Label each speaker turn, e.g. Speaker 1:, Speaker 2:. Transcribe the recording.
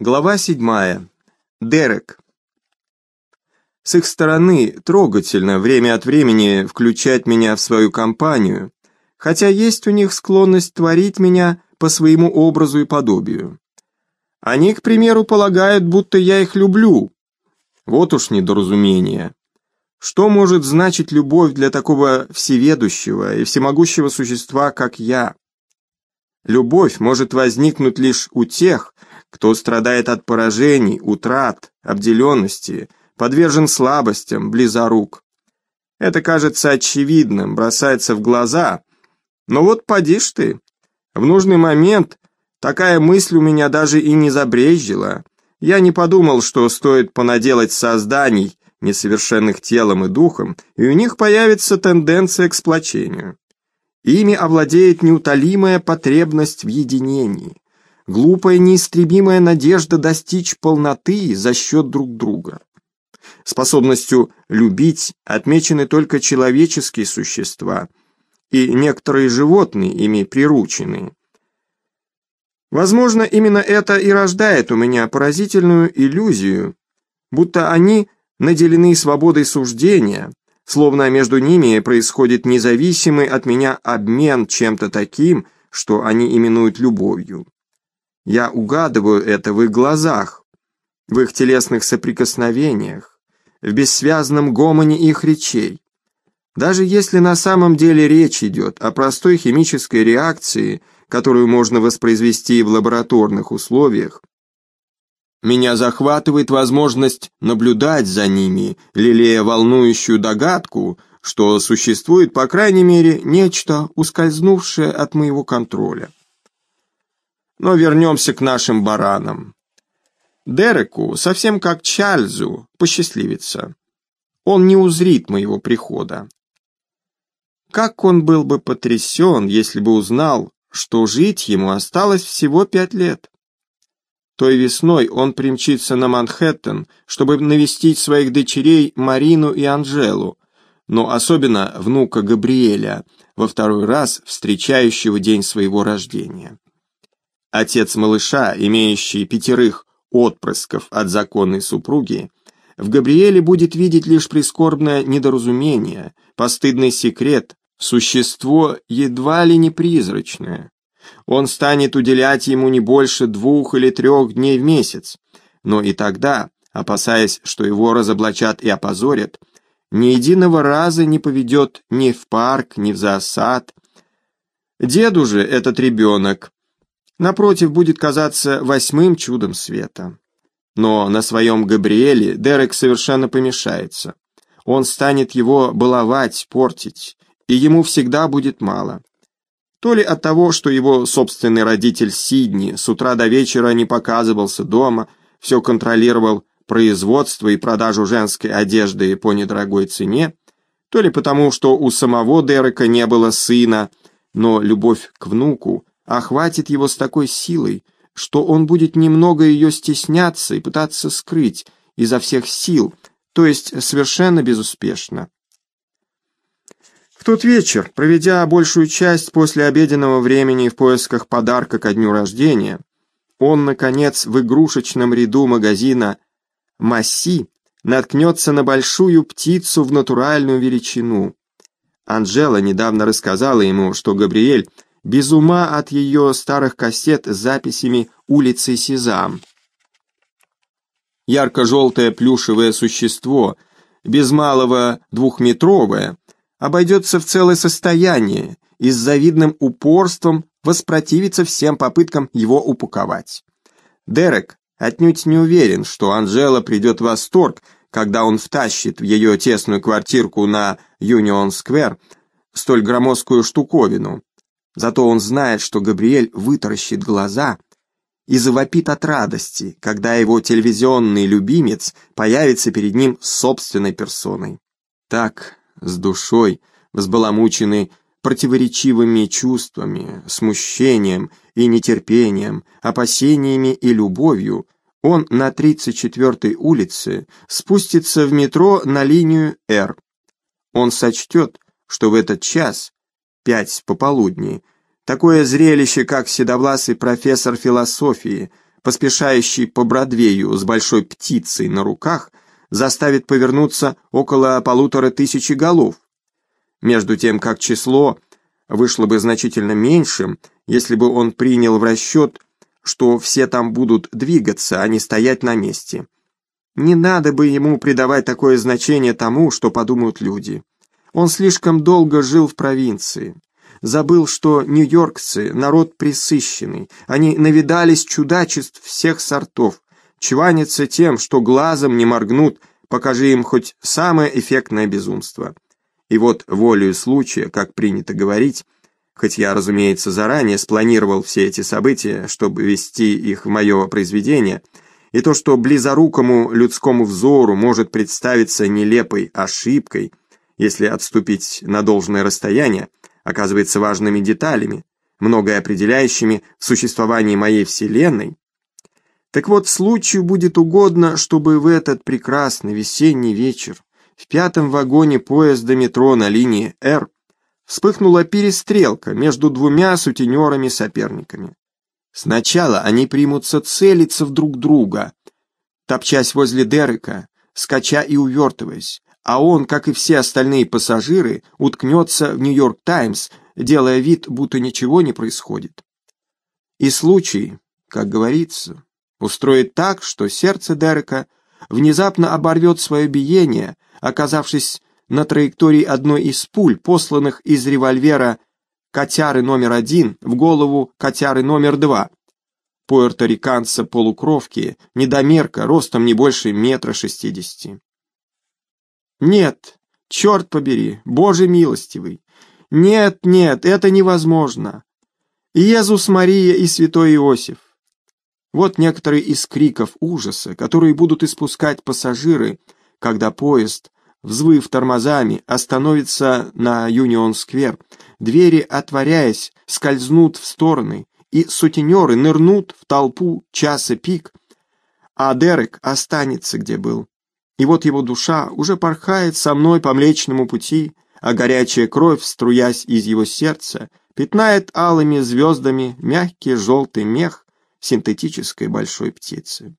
Speaker 1: Глава седьмая. Дерек. С их стороны трогательно время от времени включать меня в свою компанию, хотя есть у них склонность творить меня по своему образу и подобию. Они, к примеру, полагают, будто я их люблю. Вот уж недоразумение. Что может значить любовь для такого всеведущего и всемогущего существа, как я? Любовь может возникнуть лишь у тех, кто страдает от поражений, утрат, обделенности, подвержен слабостям, близорук. Это кажется очевидным, бросается в глаза, но вот поди ж ты. В нужный момент такая мысль у меня даже и не забрезжила. Я не подумал, что стоит понаделать созданий, несовершенных телом и духом, и у них появится тенденция к сплочению. Ими овладеет неутолимая потребность в единении глупая неистребимая надежда достичь полноты за счет друг друга. Способностью любить отмечены только человеческие существа и некоторые животные, ими прирученные. Возможно, именно это и рождает у меня поразительную иллюзию, будто они наделены свободой суждения, словно между ними происходит независимый от меня обмен чем-то таким, что они именуют любовью. Я угадываю это в их глазах, в их телесных соприкосновениях, в бессвязном гомоне их речей. Даже если на самом деле речь идет о простой химической реакции, которую можно воспроизвести в лабораторных условиях, меня захватывает возможность наблюдать за ними, лелея волнующую догадку, что существует, по крайней мере, нечто, ускользнувшее от моего контроля. Но вернемся к нашим баранам. Дереку, совсем как Чарльзу, посчастливится. Он не узрит моего прихода. Как он был бы потрясен, если бы узнал, что жить ему осталось всего пять лет. Той весной он примчится на Манхэттен, чтобы навестить своих дочерей Марину и Анжелу, но особенно внука Габриэля, во второй раз встречающего день своего рождения. Отец малыша, имеющий пятерых отпрысков от законной супруги, в Габриэле будет видеть лишь прискорбное недоразумение, постыдный секрет, существо едва ли не призрачное. Он станет уделять ему не больше двух или трех дней в месяц, но и тогда, опасаясь, что его разоблачат и опозорят, ни единого раза не поведет ни в парк, ни в зоосад. Деду же этот ребенок напротив, будет казаться восьмым чудом света. Но на своем Габриэле Дерек совершенно помешается. Он станет его баловать, портить, и ему всегда будет мало. То ли от того, что его собственный родитель Сидни с утра до вечера не показывался дома, все контролировал производство и продажу женской одежды по недорогой цене, то ли потому, что у самого Дерека не было сына, но любовь к внуку охватит его с такой силой, что он будет немного ее стесняться и пытаться скрыть изо всех сил, то есть совершенно безуспешно. В тот вечер, проведя большую часть после обеденного времени в поисках подарка ко дню рождения, он, наконец, в игрушечном ряду магазина «Масси» наткнется на большую птицу в натуральную величину. Анжела недавно рассказала ему, что Габриэль без ума от ее старых кассет с записями улицы Сезам. Ярко-желтое плюшевое существо, без малого двухметровое, обойдется в целое состояние и с завидным упорством воспротивится всем попыткам его упаковать. Дерек отнюдь не уверен, что Анжела придет в восторг, когда он втащит в ее тесную квартирку на Юнион-сквер столь громоздкую штуковину, Зато он знает, что Габриэль вытаращит глаза и завопит от радости, когда его телевизионный любимец появится перед ним собственной персоной. Так, с душой, взбаламученный противоречивыми чувствами, смущением и нетерпением, опасениями и любовью, он на 34-й улице спустится в метро на линию «Р». Он сочтет, что в этот час пять пополудни. Такое зрелище, как седовласый профессор философии, поспешающий по Бродвею с большой птицей на руках, заставит повернуться около полутора тысячи голов, между тем как число вышло бы значительно меньшим, если бы он принял в расчет, что все там будут двигаться, а не стоять на месте. Не надо бы ему придавать такое значение тому, что подумают люди. Он слишком долго жил в провинции. Забыл, что нью-йоркцы — народ присыщенный. Они навидались чудачеств всех сортов. Чванятся тем, что глазом не моргнут, покажи им хоть самое эффектное безумство. И вот волею случая, как принято говорить, хоть я, разумеется, заранее спланировал все эти события, чтобы вести их в мое произведение, и то, что близорукому людскому взору может представиться нелепой ошибкой, если отступить на должное расстояние, оказывается важными деталями, многое определяющими в существовании моей Вселенной. Так вот, случаю будет угодно, чтобы в этот прекрасный весенний вечер в пятом вагоне поезда метро на линии «Р» вспыхнула перестрелка между двумя сутенерами-соперниками. Сначала они примутся целиться в друг друга, топчась возле Дерека, скача и увертываясь, а он, как и все остальные пассажиры, уткнется в «Нью-Йорк Таймс», делая вид, будто ничего не происходит. И случай, как говорится, устроит так, что сердце Дерека внезапно оборвет свое биение, оказавшись на траектории одной из пуль, посланных из револьвера «Котяры номер один» в голову «Котяры номер два». Пуэрториканца-полукровки, недомерка, ростом не больше метра шестидесяти. Нет, черт побери, Боже милостивый. Нет, нет, это невозможно. Иезус Мария и святой Иосиф. Вот некоторые из криков ужаса, которые будут испускать пассажиры, когда поезд, взвыв тормозами, остановится на Юнион-сквер. Двери, отворяясь, скользнут в стороны, и сутенеры нырнут в толпу часа пик, а Дерек останется, где был. И вот его душа уже порхает со мной по Млечному пути, а горячая кровь, струясь из его сердца, пятнает алыми звездами мягкий желтый мех синтетической большой птицы.